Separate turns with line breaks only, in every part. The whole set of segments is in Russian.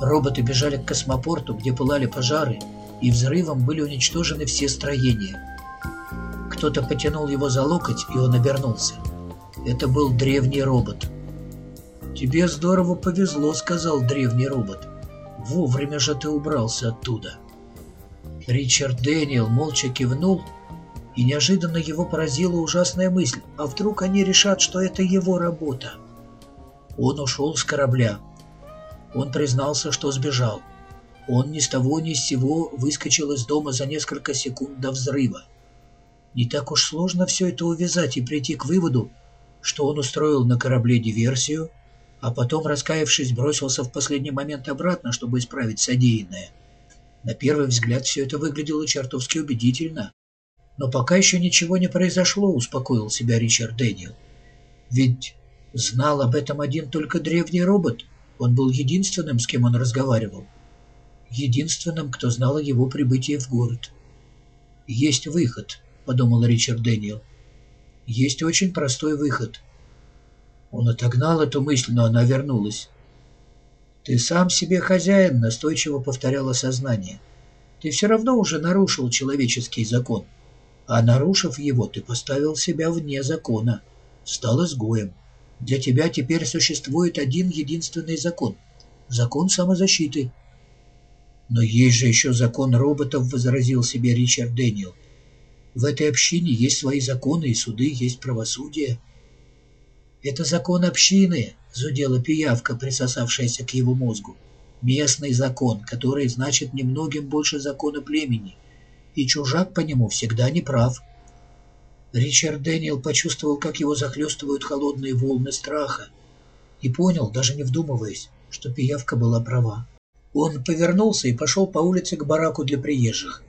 Роботы бежали к космопорту, где пылали пожары, и взрывом были уничтожены все строения. Кто-то потянул его за локоть, и он обернулся. Это был древний робот. «Тебе здорово повезло», — сказал древний робот. «Вовремя же ты убрался оттуда». Ричард Дэниел молча кивнул, и неожиданно его поразила ужасная мысль. А вдруг они решат, что это его работа? Он ушел с корабля. Он признался, что сбежал. Он ни с того ни с сего выскочил из дома за несколько секунд до взрыва. Не так уж сложно все это увязать и прийти к выводу, что он устроил на корабле диверсию, а потом, раскаявшись, бросился в последний момент обратно, чтобы исправить содеянное. На первый взгляд все это выглядело чертовски убедительно. Но пока еще ничего не произошло, успокоил себя Ричард Дэниел. Ведь знал об этом один только древний робот. Он был единственным, с кем он разговаривал. Единственным, кто знал о его прибытии в город. «Есть выход», — подумал Ричард Дэниел. «Есть очень простой выход». Он отогнал эту мысль, но она вернулась. «Ты сам себе хозяин», — настойчиво повторяло сознание. «Ты все равно уже нарушил человеческий закон, а нарушив его, ты поставил себя вне закона, стал изгоем. Для тебя теперь существует один единственный закон — закон самозащиты». «Но есть же еще закон роботов», — возразил себе Ричард Дэниел. «В этой общине есть свои законы и суды, есть правосудие». «Это закон общины», — зудела пиявка, присосавшаяся к его мозгу. «Местный закон, который значит немногим больше закона племени, и чужак по нему всегда не прав». Ричард Дэниел почувствовал, как его захлестывают холодные волны страха, и понял, даже не вдумываясь, что пиявка была права. Он повернулся и пошел по улице к бараку для приезжих.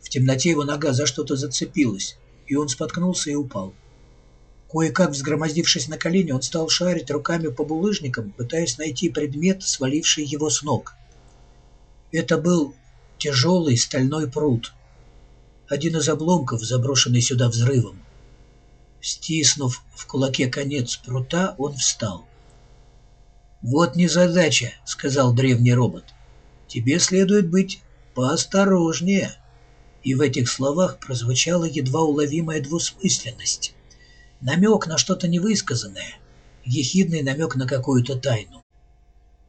В темноте его нога за что-то зацепилась, и он споткнулся и упал. Кое-как взгромоздившись на колени, он стал шарить руками по булыжникам, пытаясь найти предмет, сваливший его с ног. Это был тяжелый стальной пруд. Один из обломков, заброшенный сюда взрывом. Стиснув в кулаке конец прута, он встал. «Вот незадача», — сказал древний робот. «Тебе следует быть поосторожнее». И в этих словах прозвучала едва уловимая двусмысленность намек на что-то невысказанное, ехидный намек на какую-то тайну.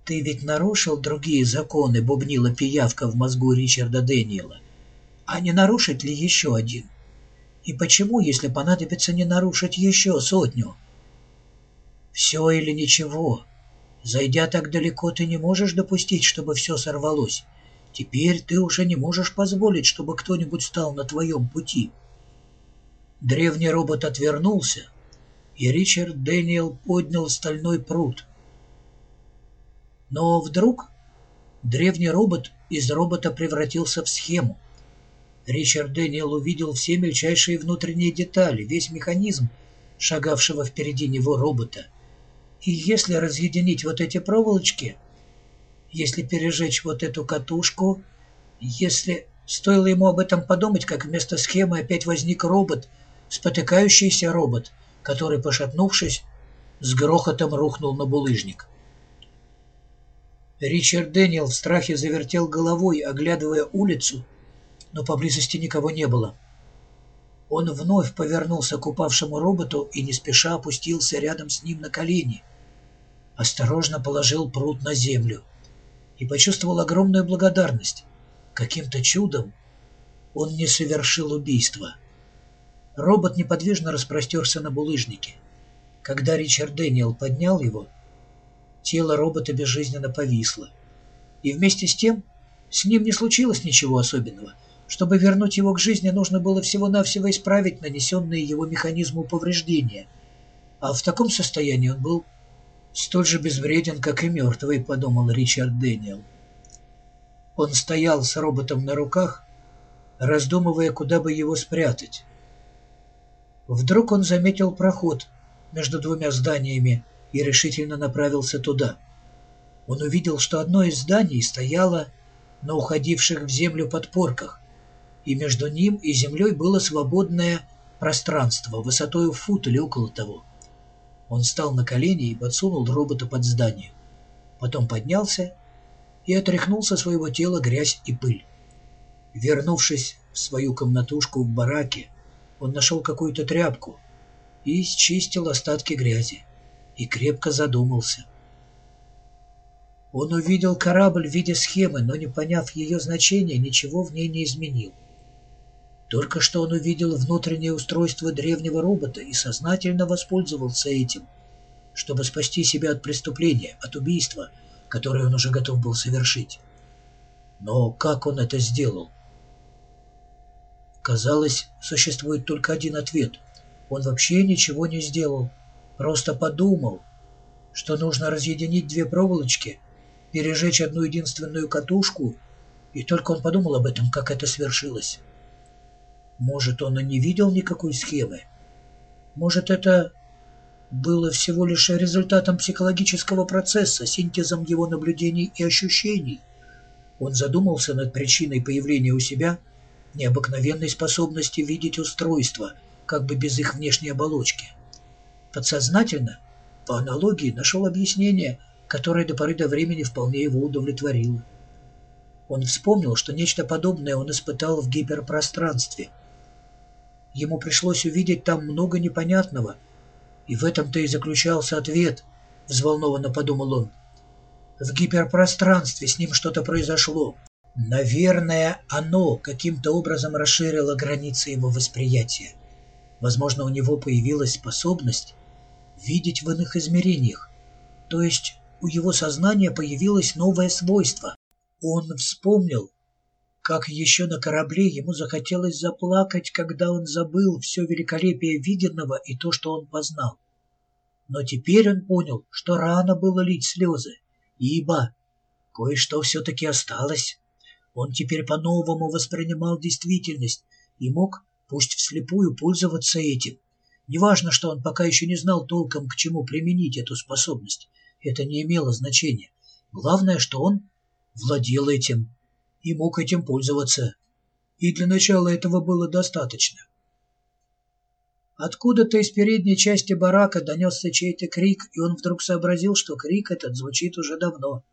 «Ты ведь нарушил другие законы», — бубнила пиявка в мозгу Ричарда Дэниела. «А не нарушить ли еще один? И почему, если понадобится, не нарушить еще сотню?» «Все или ничего. Зайдя так далеко, ты не можешь допустить, чтобы все сорвалось. Теперь ты уже не можешь позволить, чтобы кто-нибудь стал на твоем пути». Древний робот отвернулся, и Ричард Дэниел поднял стальной пруд. Но вдруг древний робот из робота превратился в схему. Ричард Дэниел увидел все мельчайшие внутренние детали, весь механизм, шагавшего впереди него робота. И если разъединить вот эти проволочки, если пережечь вот эту катушку, если... Стоило ему об этом подумать, как вместо схемы опять возник робот — спотыкающийся робот, который, пошатнувшись, с грохотом рухнул на булыжник. Ричард Дэниел в страхе завертел головой, оглядывая улицу, но поблизости никого не было. Он вновь повернулся к упавшему роботу и не спеша опустился рядом с ним на колени. Осторожно положил пруд на землю и почувствовал огромную благодарность. Каким-то чудом он не совершил убийства. Робот неподвижно распростерся на булыжнике. Когда Ричард Дэниел поднял его, тело робота безжизненно повисло. И вместе с тем с ним не случилось ничего особенного. Чтобы вернуть его к жизни, нужно было всего-навсего исправить нанесенные его механизму повреждения. А в таком состоянии он был столь же безвреден, как и мертвый, подумал Ричард Дэниел. Он стоял с роботом на руках, раздумывая, куда бы его спрятать. Вдруг он заметил проход между двумя зданиями и решительно направился туда. Он увидел, что одно из зданий стояло на уходивших в землю подпорках, и между ним и землей было свободное пространство, высотой в фут или около того. Он встал на колени и подсунул робота под здание. Потом поднялся и отряхнул со своего тела грязь и пыль. Вернувшись в свою комнатушку в бараке, он нашел какую-то тряпку и счистил остатки грязи, и крепко задумался. Он увидел корабль в виде схемы, но, не поняв ее значения, ничего в ней не изменил. Только что он увидел внутреннее устройство древнего робота и сознательно воспользовался этим, чтобы спасти себя от преступления, от убийства, которое он уже готов был совершить. Но как он это сделал? Казалось, существует только один ответ. Он вообще ничего не сделал, просто подумал, что нужно разъединить две проволочки, пережечь одну единственную катушку, и только он подумал об этом, как это свершилось. Может, он и не видел никакой схемы? Может, это было всего лишь результатом психологического процесса, синтезом его наблюдений и ощущений? Он задумался над причиной появления у себя необыкновенной способности видеть устройства, как бы без их внешней оболочки. Подсознательно, по аналогии, нашел объяснение, которое до поры до времени вполне его удовлетворило. Он вспомнил, что нечто подобное он испытал в гиперпространстве. Ему пришлось увидеть там много непонятного, и в этом-то и заключался ответ, взволнованно подумал он. В гиперпространстве с ним что-то произошло. Наверное, оно каким-то образом расширило границы его восприятия. Возможно, у него появилась способность видеть в иных измерениях. То есть у его сознания появилось новое свойство. Он вспомнил, как еще на корабле ему захотелось заплакать, когда он забыл все великолепие виденного и то, что он познал. Но теперь он понял, что рано было лить слезы, ибо кое-что все-таки осталось. Он теперь по-новому воспринимал действительность и мог, пусть вслепую, пользоваться этим. Неважно, что он пока еще не знал толком, к чему применить эту способность. Это не имело значения. Главное, что он владел этим и мог этим пользоваться. И для начала этого было достаточно. Откуда-то из передней части барака донесся чей-то крик, и он вдруг сообразил, что крик этот звучит уже давно.